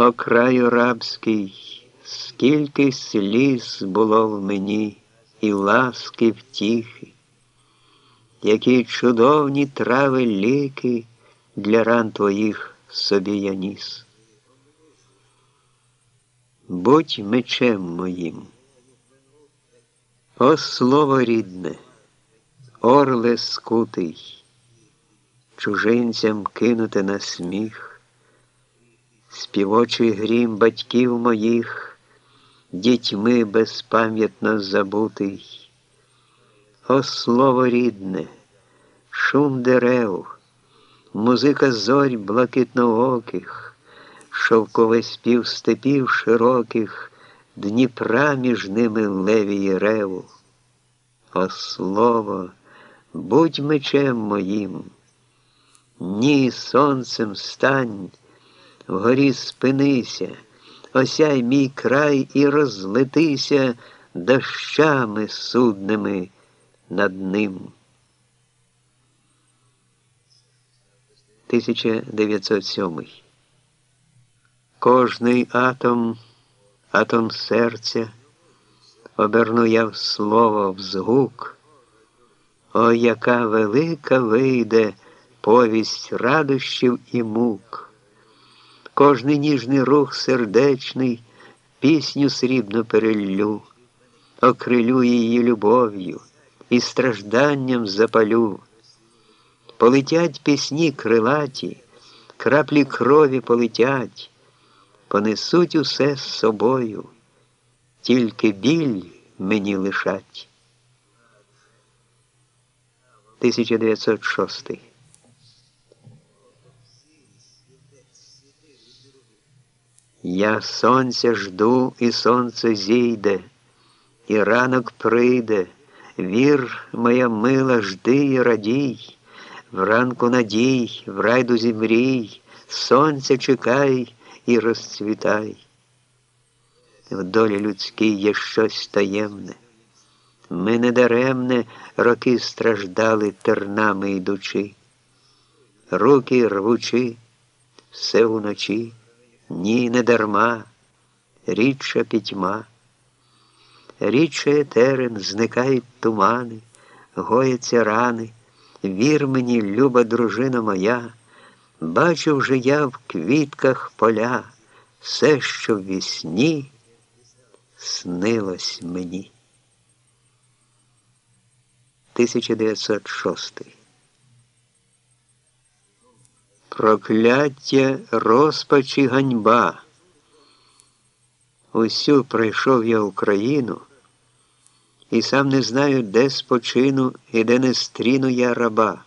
О краю рабський, скільки сліз було в мені, і ласки втіхи, які чудовні трави ліки для ран твоїх собі я ніс. Будь мечем моїм. О слово рідне, орле скутий, чужинцям кинути на сміх, співочий грім батьків моїх, дітьми безпам'ятно забутий. О слово рідне, шум дерев, музика зорь блакитнооких, шовковий спів степів широких. Дніпра між ними левії реву. О слово, будь мечем моїм, ні сонцем стань, вгорі спинися, осяй мій край і розлетися дощами судними над ним. 1907 Кожний атом атом серця, оберну я в слово в згук, О, яка велика вийде повість радощів і мук, кожний ніжний рух сердечний, пісню срібно переллю, окрилю її любов'ю і стражданням запалю. Полетять пісні крилаті, краплі крові полетять понесуть усе з собою, тільки біль мені лишать. 1906 Я сонця жду, і сонце зійде, і ранок прийде. Вір, моя мила, жди і радій, вранку надій, в райдузі мрій, сонця чекай і розцвітай. В долі людській є щось таємне. Ми недаремне роки страждали тернами йдучи, руки рвучи, все уночі, ні, не дарма, рідша пітьма. Рідше терен, зникають тумани, гояться рани. Вір мені, люба дружина моя. Бачу вже я в квітках поля все, що в вісні снилось мені. 1906 Прокляття розпачі ганьба. Усю пройшов я Україну, і сам не знаю, де спочину і де не стріну я раба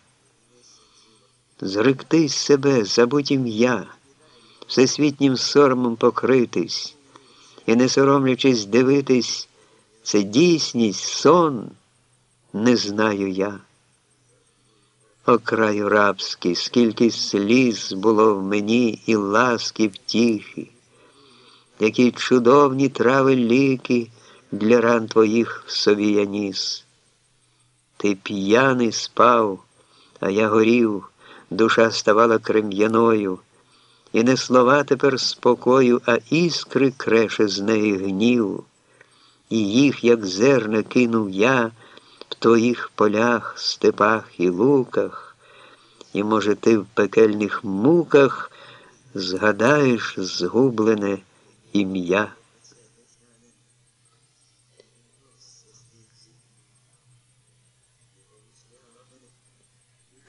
зректись себе, забудь ім'я, всесвітнім соромом покритись і, не соромлячись дивитись, це дійсність, сон, не знаю я. О краю рабський, скільки сліз було в мені і ласки втіхи, які чудовні трави ліки для ран твоїх в собі я ніс. Ти п'яний спав, а я горів душа ставала крем'яною, і не слова тепер спокою, а іскри креше з неї гнів, і їх, як зерна, кинув я в твоїх полях, степах і луках, і, може, ти в пекельних муках згадаєш згублене ім'я.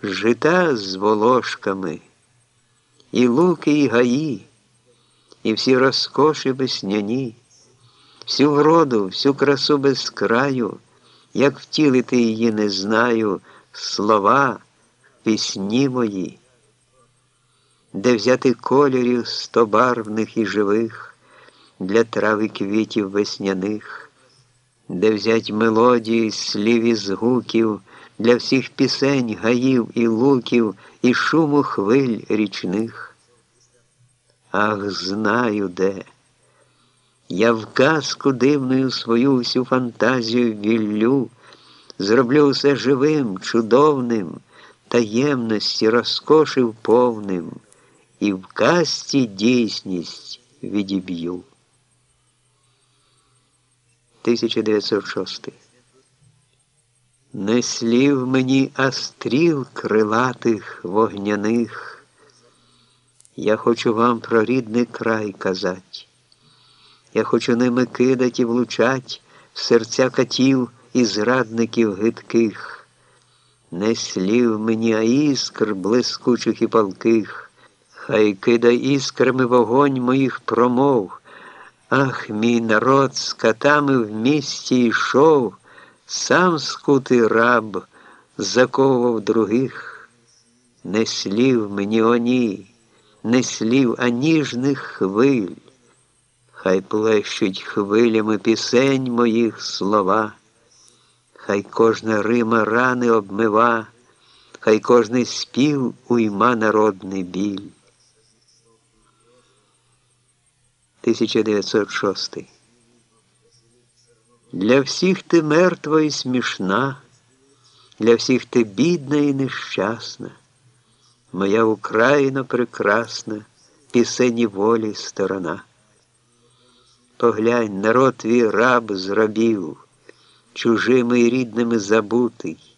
жита з волошками, і луки, і гаї, і всі розкоші весняні, всю вроду, всю красу без краю, як втілити її не знаю, слова, пісні мої, де взяти кольорів стобарвних і живих для трави квітів весняних, де взять мелодії, слів і згуків для всіх пісень, гаїв і луків, і шуму хвиль річних. Ах, знаю де. Я в казку дивною свою всю фантазію віллю, зроблю все живим, чудовним, таємності розкошив повним, і в казці дійсність відіб'ю. 1906 Не слів мені, а стріл крилатих вогняних. Я хочу вам про рідний край казать. Я хочу ними кидать і влучать в серця катів і зрадників гидких. Не слів мені, а іскр блискучих і палких. Хай кидай іскрами вогонь моїх промов. Ах, мій народ з катами в місті йшов, сам скутий раб заковував других. Не слів мені оні, не слів, а ніжних хвиль. Хай плещуть хвилями пісень моїх слова, хай кожна рима рани обмива, хай кожний спів уйма народний біль. 1906 Для всіх ти мертва і смішна, для всіх ти бідна і нещасна, моя Україна прекрасна, пісені волі сторона. Поглянь, народ твій раб зробів, чужими і рідними забутий,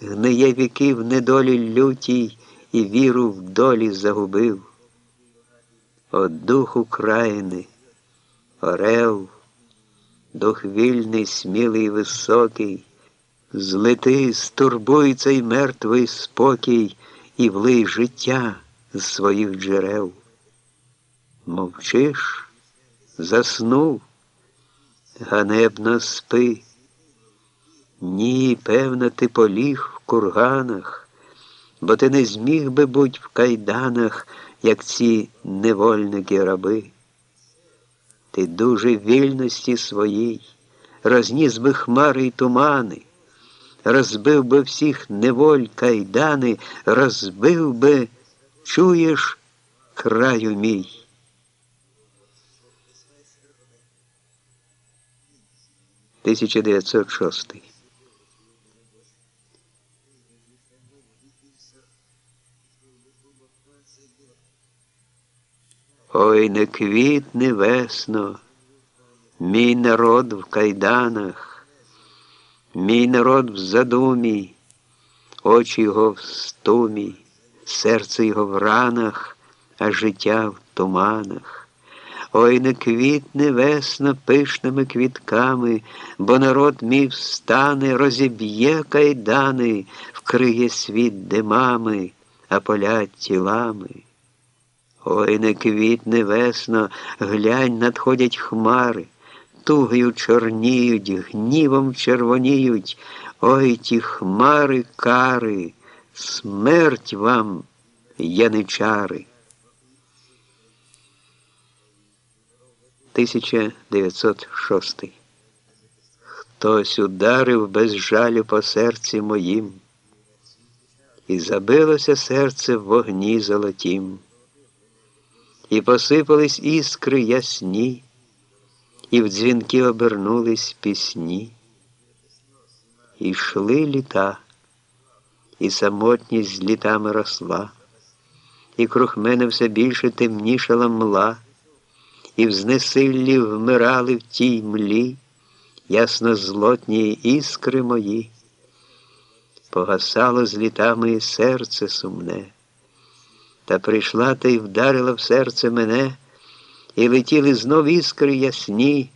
гниє віки в недолі лютій і віру в долі загубив. О дух України, орел, дух вільний, смілий, високий, злети, стурбуй цей мертвий спокій і влий життя з своїх джерел. Мовчиш, заснув, ганебно спи. Ні, певно, ти поліг в курганах, бо ти не зміг би буть в кайданах як ці невольники раби. Ти дуже вільності своїй, розніс би хмари й тумани, розбив би всіх неволь кайдани, розбив би, чуєш, краю мій. Тисяча дев'ятсот шостий. Ой, не квітне весно, мій народ в кайданах, мій народ в задумі, очі його в стумі, серце його в ранах, а життя в туманах. Ой, не квітне весно пишними квітками, бо народ мій встане, розіб'є кайдани, вкриє світ димами, а поля тілами. Ой, не квітне весно, глянь, надходять хмари, тугою чорніють, гнівом червоніють, ой ті хмари кари, смерть вам, яничари. 1906 Хтось ударив без жалю по серці моїм, і забилося серце в вогні золотім. І посипались іскри ясні, і в дзвінки обернулись пісні. І йшли літа, і самотність з літами росла, і круг мене все більше темнішала мла, і в знесиллі вмирали в тій млі, ясно злотні іскри мої, погасало з літами серце сумне. Та прийшла та й вдарила в серце мене, і летіли знов іскри ясні,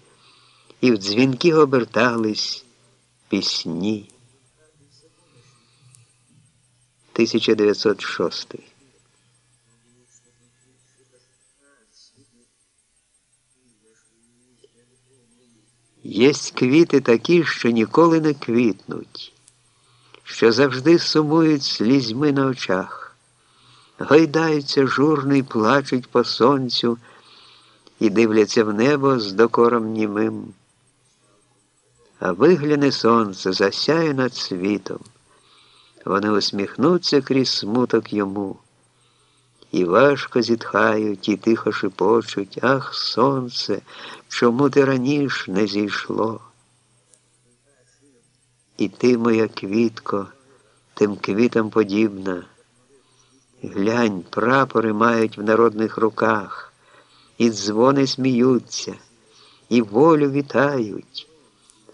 і в дзвінки обертались пісні. 1906 Єсть квіти такі, що ніколи не квітнуть, що завжди сумують слізьми на очах гойдаються журно й плачуть по сонцю і дивляться в небо з докором німим. А вигляне сонце засяє над світом. Вони усміхнуться крізь смуток йому. І важко зітхають, і тихо шепочуть, Ах, сонце, чому ти раніше не зійшло? І ти, моя квітко, тим квітам подібна. Глянь, прапори мають в народних руках, і дзвони сміються, і волю вітають,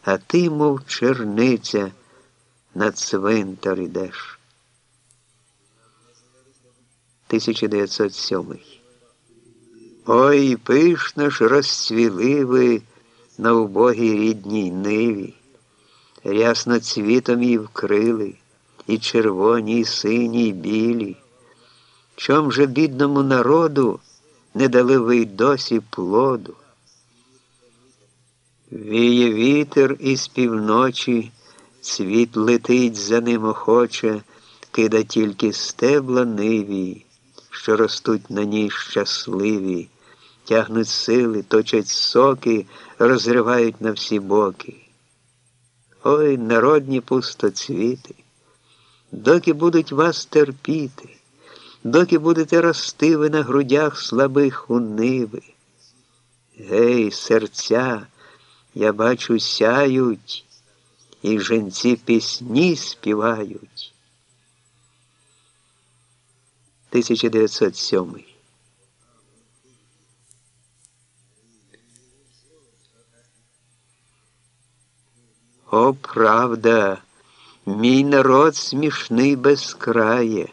а ти, мов черниця, на цвинтар ідеш. 1907 Ой, пишно ж розцвіли ви на убогій рідній ниві, рясно цвітом її вкрили, і червоні, і сині, і білі. Чом же бідному народу не дали ви й досі плоду? Віє вітер із півночі, світ летить за ним охоче, кида тільки стебла ниві, що ростуть на ній щасливі, тягнуть сили, точать соки, розривають на всі боки. Ой, народні пустоцвіти, доки будуть вас терпіти доки будете рости ви на грудях слабих униви. Гей, серця, я бачу, сяють, і женці пісні співають. 1907 О, правда, мій народ смішний безкрає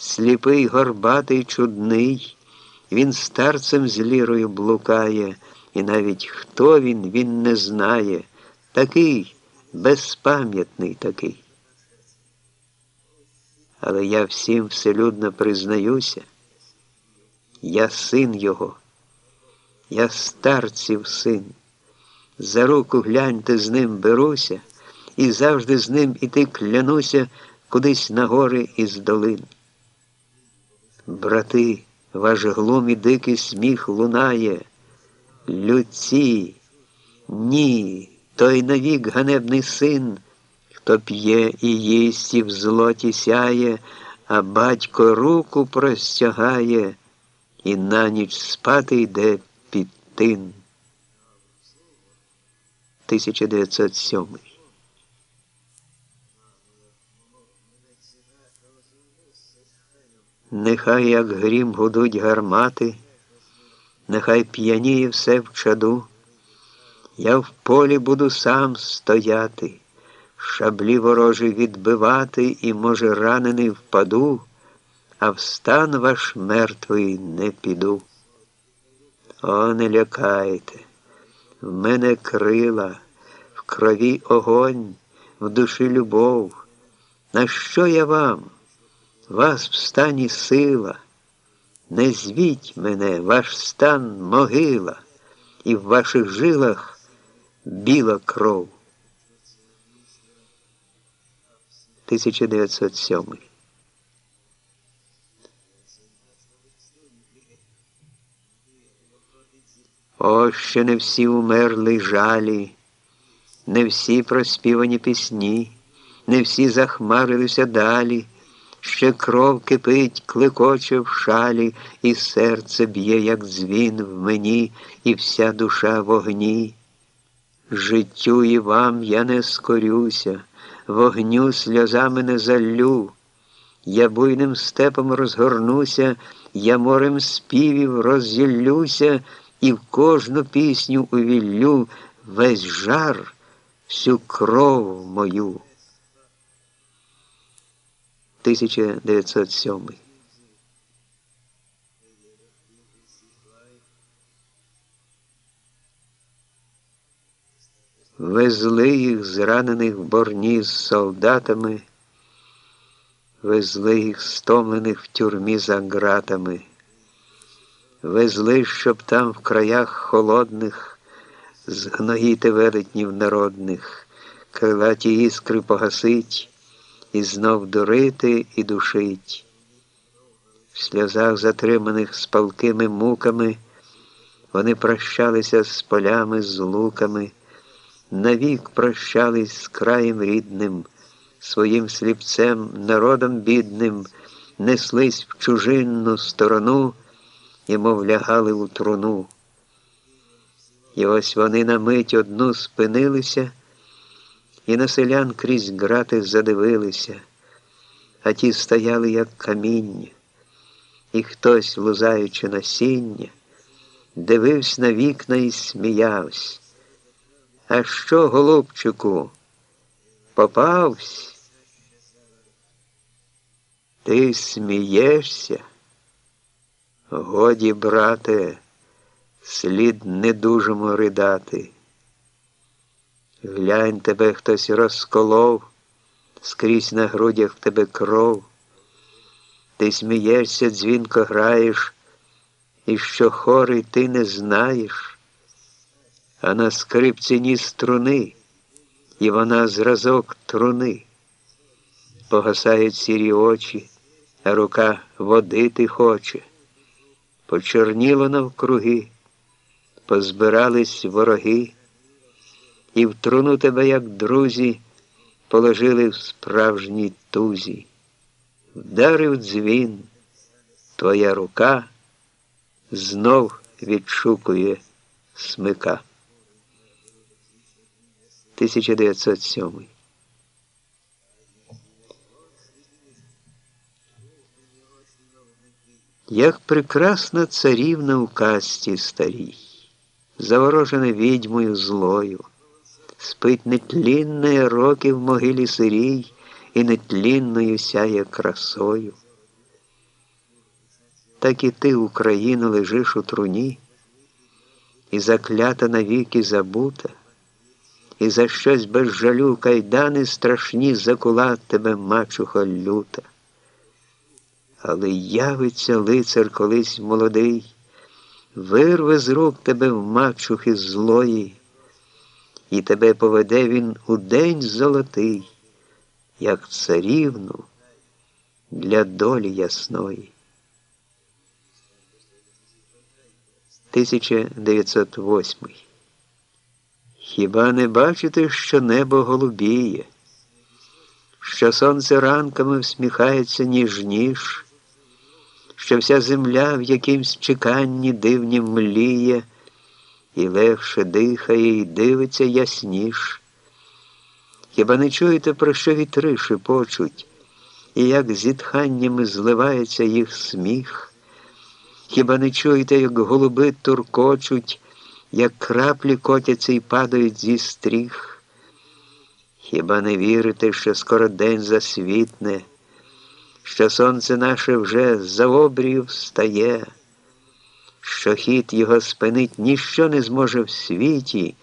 сліпий, горбатий, чудний, він старцем з лірою блукає, і навіть хто він, він не знає. Такий безпам'ятний такий. Але я всім вселюдно признаюся, я син його, я старців син. За руку гляньте з ним беруся, і завжди з ним іти клянуся кудись на гори із долин. Брати, ваш глум і дикий сміх лунає. Люці, ні, той навік ганебний син, хто п'є і їсть і в злоті сяє, а батько руку простягає і на ніч спати йде під тин. 1907 Нехай, як грім гудуть гармати, нехай п'яніє все в чаду, я в полі буду сам стояти, шаблі ворожі відбивати, і, може, ранений впаду, а в стан ваш мертвий не піду. О, не лякайте, в мене крила, в крові огонь, в душі любов. На що я вам? вас в стані сила, не звіть мене, ваш стан могила, і в ваших жилах біла кров. 1907 О, ще не всі умерли жалі, не всі проспівані пісні, не всі захмарилися далі. Ще кров кипить, кликоче в шалі, і серце б'є, як дзвін в мені, і вся душа в огні. Життю і вам я не скорюся, вогню сльозами не заллю. Я буйним степом розгорнуся, я морем співів роззіллюся, і в кожну пісню увіллю весь жар, всю кров мою. 1907 Везли їх зранених в борні з солдатами, везли їх стомлених в тюрмі за ґратами, везли, щоб там в краях холодних згноїти велетнів народних, крилаті іскри погасить і знов дурити і душить. В сльозах, затриманих спалкими муками, вони прощалися з полями, з луками, навік прощались з краєм рідним, своїм сліпцем, народом бідним, неслись в чужинну сторону і, мов лягали у труну. І ось вони на мить одну спинилися і на селян крізь грати задивилися, а ті стояли, як каміння, і хтось, лузаючи насіння, дивився на вікна і сміявся. А що, голубчику, попавсь? Ти смієшся? Годі, брате, слід недужому ридати. Глянь тебе хтось розколов, скрізь на грудях в тебе кров. Ти смієшся, дзвінко граєш, і що хорий ти не знаєш, а на скрипці ні струни, і вона зразок труни. Погасають сірі очі, а рука водити хоче. Почорніло навкруги, позбирались вороги, і в труну тебе, як друзі, положили в справжній тузі. Вдарив дзвін, твоя рука знов відшукує смика. 1907 Як прекрасна царівна у касті старій, заворожена відьмою злою, спить нетлінне роки в могилі сирій і нетлінною сяє красою. Так і ти, Україна, лежиш у труні, і заклята навіки забута, і за щось без жалю кайдани страшні закула тебе мачуха люта. Але явиться лицар колись молодий, вирве з рук тебе в мачухи злої, і тебе поведе він у день золотий, як царівну для долі ясної. 1908 Хіба не бачите, що небо голубіє, що сонце ранками всміхається ніж-ніж, що вся земля в якимсь чеканні дивні мліє, і легше дихає, і дивиться ясніш. Хіба не чуєте, про що вітри шепочуть, і як зітханнями зливається їх сміх? Хіба не чуєте, як голуби туркочуть, як краплі котяться і падають зі стріх? Хіба не вірите, що скоро день засвітне? що сонце наше вже за обрію встає, що хід його спинить ніщо не зможе в світі,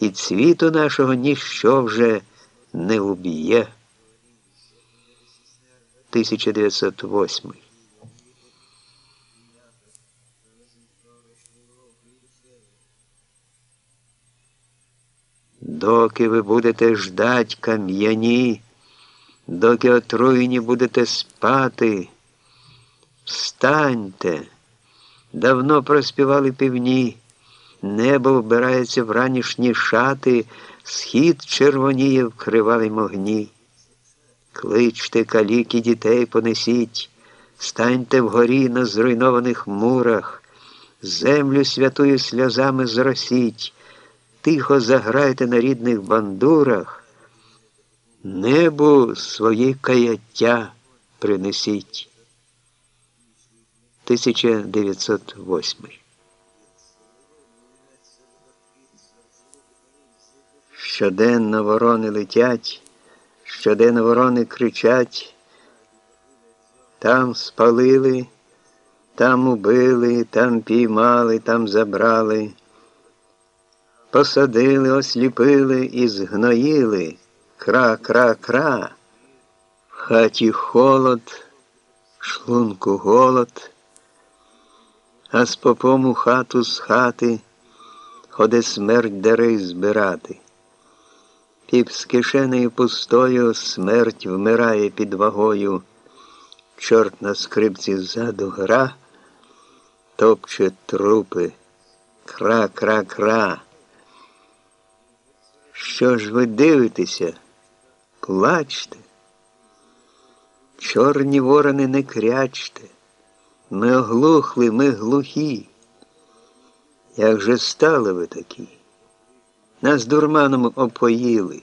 і цвіту нашого ніщо вже не уб'є. 1908 Доки ви будете ждать кам'яні, доки отруєні будете спати, встаньте, давно проспівали півні, небо вбирається в ранішні шати, схід червоніє в кривавім огні. Кличте каліки дітей понесіть, станьте вгорі на зруйнованих мурах, землю святою сльозами зросіть, тихо заграйте на рідних бандурах. Небу своє каяття принесіть. 1908 Щоденно ворони летять, щоденно ворони кричать, там спалили, там убили, там піймали, там забрали, посадили, осліпили і згноїли. Кра-кра-кра, в хаті холод, шлунку голод, а з попом у хату з хати ходе смерть дарей збирати. Піп з кишенею пустою смерть вмирає під вагою, чорт на скрипці ззаду гра, топче трупи, кра-кра-кра. Що ж ви дивитеся? плачте, чорні ворони не крячте, ми оглухли, ми глухі. Як же стали ви такі? Нас дурманом опоїли,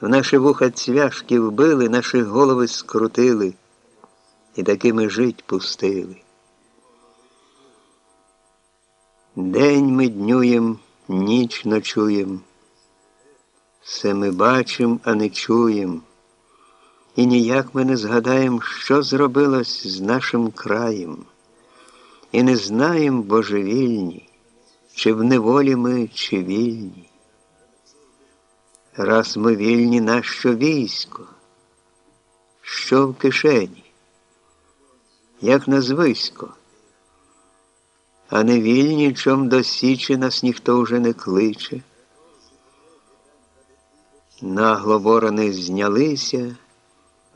в наші вуха цвяшки вбили, наші голови скрутили і такими жить пустили. День ми днюєм, ніч ночуєм, все ми бачим, а не чуєм, і ніяк ми не згадаєм, що зробилось з нашим краєм, і не знаєм божевільні, чи в неволі ми, чи вільні. Раз ми вільні, нащо військо, що в кишені, як назвисько, а не вільні, чом до січі нас ніхто вже не кличе. Нагло ворони знялися,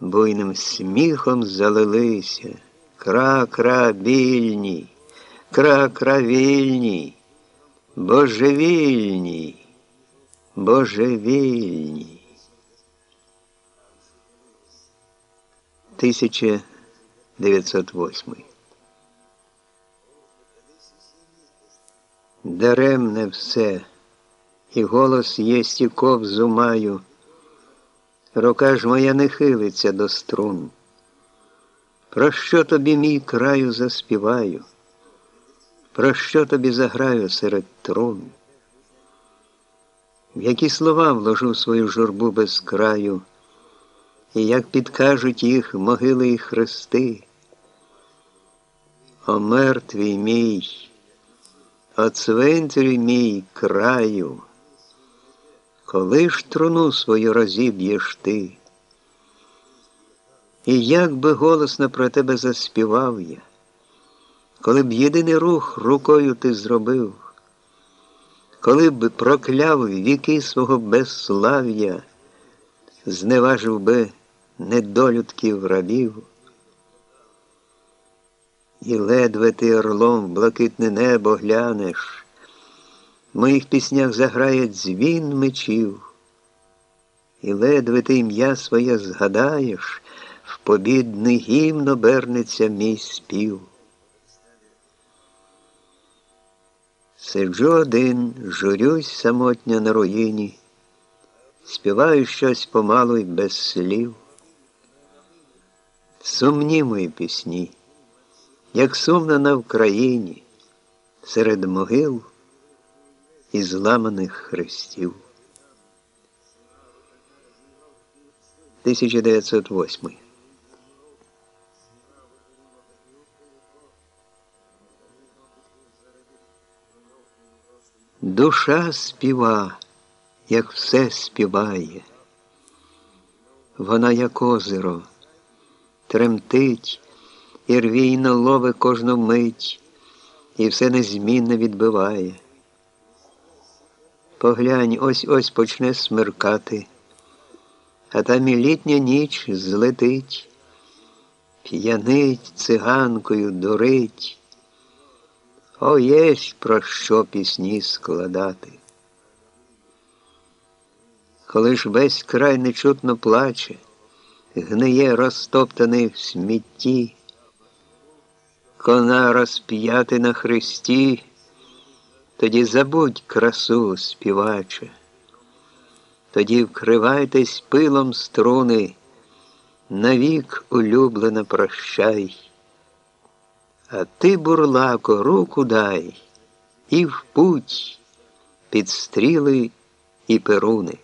буйним сміхом залилися, кра-кра вільні, кра-кра вільні, божевільні божевільні. 1908 Даремне все, і голос єсть і ковзу маю, рука ж моя не хилиться до струн. Про що тобі мій краю заспіваю? Про що тобі заграю серед трун? в які слова вложу свою журбу без краю, і як підкажуть їх могили і хрести. О мертвий мій, о цвинтарі мій краю, коли ж труну свою розіб'єш ти? І як би голосно про тебе заспівав я, коли б єдиний рух рукою ти зробив коли б прокляв віки свого безслав'я, зневажив би недолюдків рабів, і ледве ти орлом в блакитне небо глянеш, моїх піснях заграє дзвін мечів, і ледве ти ім'я своє згадаєш, в побідний гімн обернеться мій спів. Сиджу один, журюсь самотня на руїні, співаю щось помалу й без слів. Сумні мої пісні, як сумно на Вкраїні, серед могил і зламаних хрестів. 1908 Душа співа, як все співає. Вона, як озеро, тремтить і рвійно лове кожну мить, і все незмінно відбиває. Поглянь, ось ось почне смеркати, а там і літня ніч злетить, п'янить циганкою дурить. О, єсть про що пісні складати. Коли ж весь край нечутно плаче, гниє розтоптаний в смітті, кона розп'яти на хресті, тоді забудь красу співаче, тоді вкривайтесь пилом струни, навік улюблена прощай. А ти, бурлако, руку дай і в путь під стріли і перуни.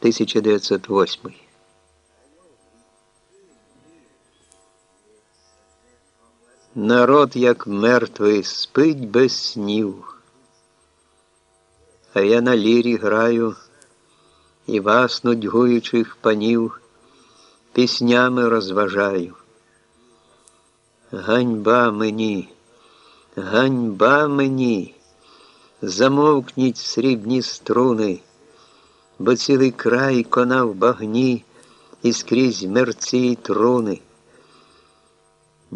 1908 Народ, як мертвий, спить без снів, а я на лірі граю і вас, нудьгуючих панів, піснями розважаю. Ганьба мені, ганьба мені, замовкніть срібні струни, бо цілий край кона в багні і скрізь мерці й труни.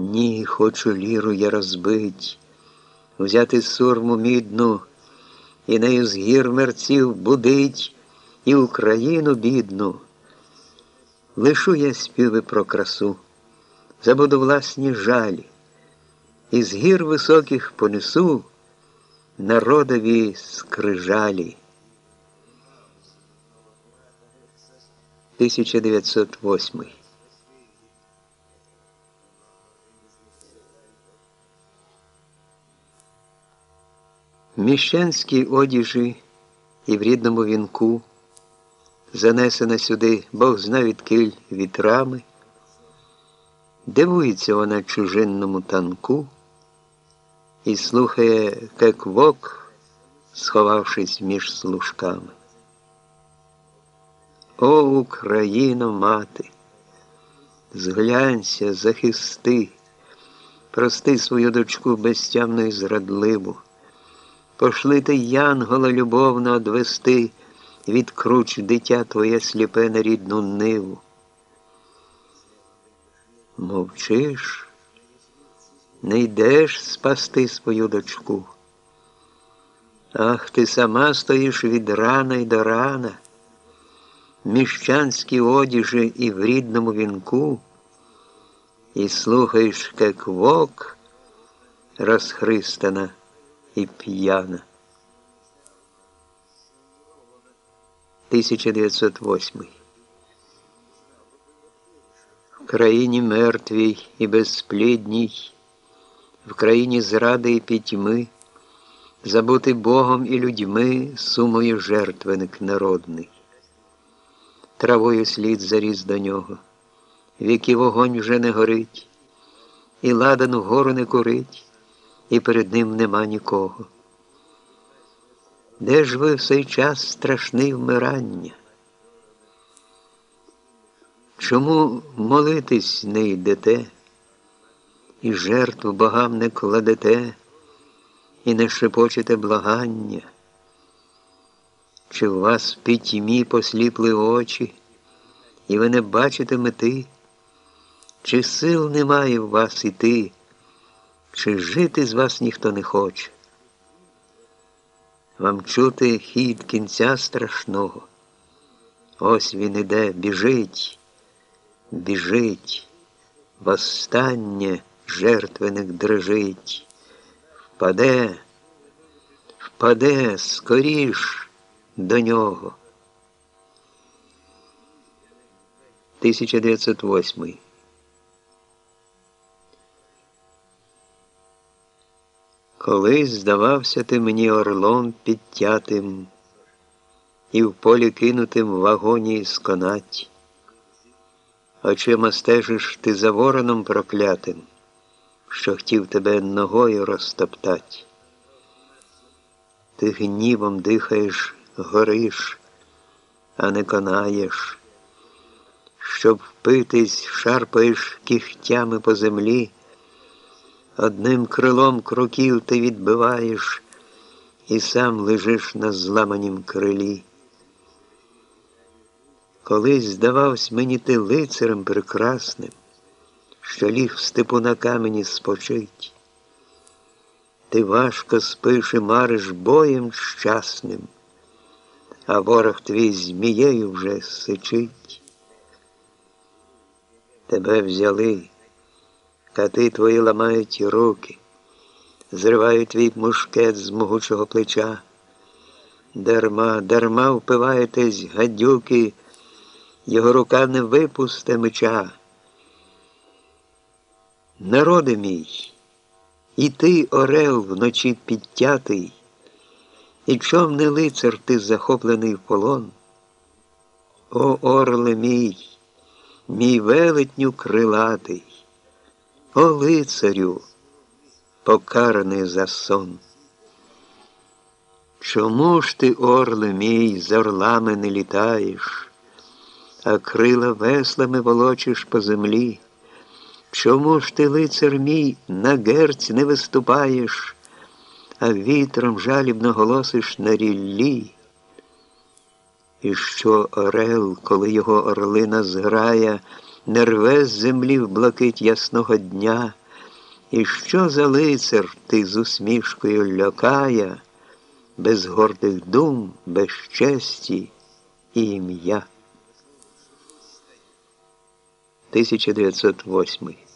Ні, хочу ліру я розбить, взяти сурму мідну, і нею з гір мерців будить і Україну бідну. Лишу я співи про красу забуду власні жалі, і з гір високих понесу народові скрижалі. 1908 1908 міщанській одіжі і в рідному вінку, занесена сюди, Бог зна відкиль вітрами, дивується вона чужинному танку і слухає, як вок, сховавшись між служками. О, Україно, мати, зглянься, захисти, прости свою дочку безтямну і зрадливу. Пошли ти янгола любовно одвести, відкруч дитя твоє сліпе на рідну ниву. Мовчиш, не йдеш спасти свою дочку. Ах, ти сама стоїш від рана й до рана, міщанські одіжі і в рідному вінку, і слухаєш, як вок розхристана і п'яна. 1908 В країні мертвій і безсплідній, в країні зради і пітьми, забути Богом і людьми сумою жертвеник народний. Травою слід заріз до нього, віки вогонь вже не горить, і ладану гору не курить і перед ним нема нікого. Де ж ви в цей час страшний вмирання? Чому молитись не йдете, і жертву богам не кладете, і не шепочете благання? Чи в вас в пітьмі посліпли очі, і ви не бачите мети, чи сил немає в вас іти? Чи жити з вас ніхто не хоче. Вам чути хід кінця страшного. Ось він іде, біжить, біжить, востаннє жертвеник дрижить, впаде, впаде скоріш до нього. 1908 Колись здавався ти мені орлом підтятим і в полі кинутим в вагоні сконать. Очима стежиш ти за вороном проклятим, що хотів тебе ногою розтоптать. Ти гнівом дихаєш, гориш, а не конаєш, щоб впитись, шарпаєш кігтями по землі. Одним крилом кроків ти відбиваєш і сам лежиш на зламанім крилі. Колись здавався мені ти лицарем прекрасним, що ліг в степу на камені спочить. Ти важко спиш і мариш боєм щасним, а ворог твій змією вже сичить. Тебе взяли. Кати твої ламають руки, зривають твій мушкет з могучого плеча. Дарма, дарма впиваєтесь, гадюки, його рука не випусте меча. Народи мій, і ти, орел, вночі підтятий, і чом не лицар ти захоплений в полон? О, орле мій, мій велетню крилатий. О лицарю, покараний за сон. Чому ж ти, орле мій, з орлами не літаєш, а крила веслами волочиш по землі? Чому ж ти, лицар мій, на герць не виступаєш, а вітром жалібно голосиш на ріллі? І що орел, коли його орлина зграя, не рве з землі в блакить ясного дня, і що за лицар ти з усмішкою лякає, без гордих дум, без честі і ім'я. 1908